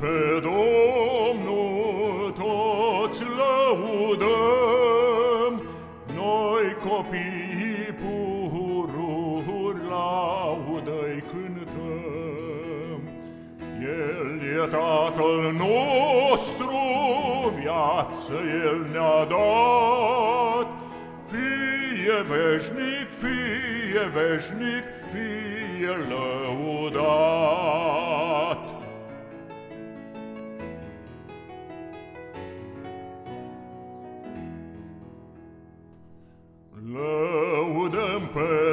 pe Domnul, toți lăudăm, noi copiii pururi laudă-i cântăm. El e Tatăl nostru, viață El ne-a dat, fie veșnic, fie veșnic, fie lăudat.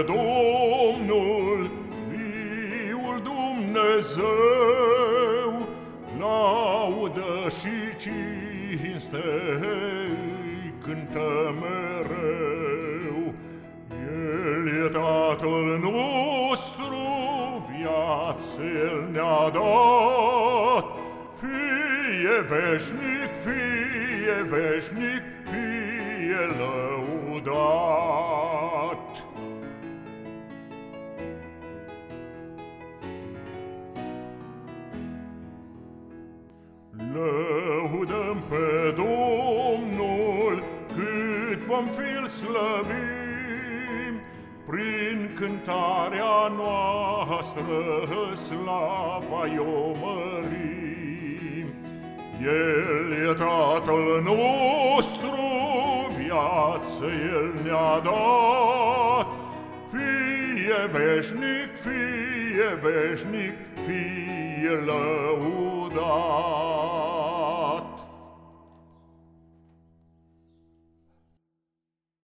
Domnul, viul Dumnezeu, laudă și cinste cântă mereu. El e Tatăl nostru, viață El ne-a dat, fie veșnic, fie veșnic, fie lăudat. Domnul cât vom fi slăvim, prin cântarea noastră slava-i o mărim. El e Tatăl nostru, viață El ne-a dat, Fie veșnic, fie veșnic, fie lăudat.